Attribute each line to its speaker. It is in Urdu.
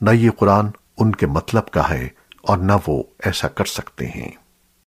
Speaker 1: نہ یہ قرآن ان کے مطلب کا ہے اور نہ وہ ایسا کر سکتے ہیں۔